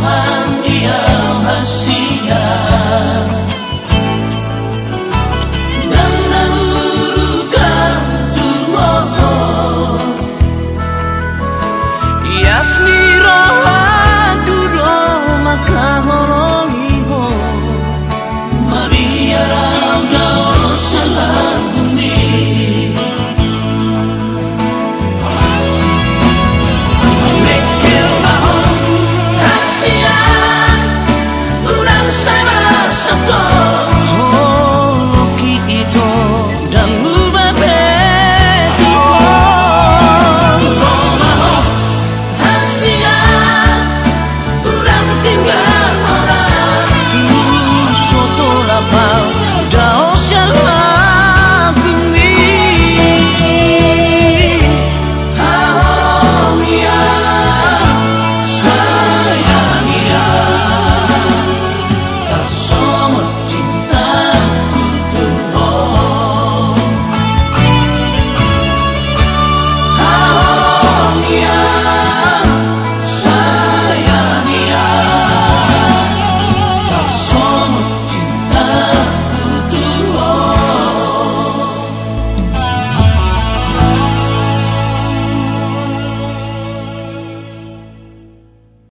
woman.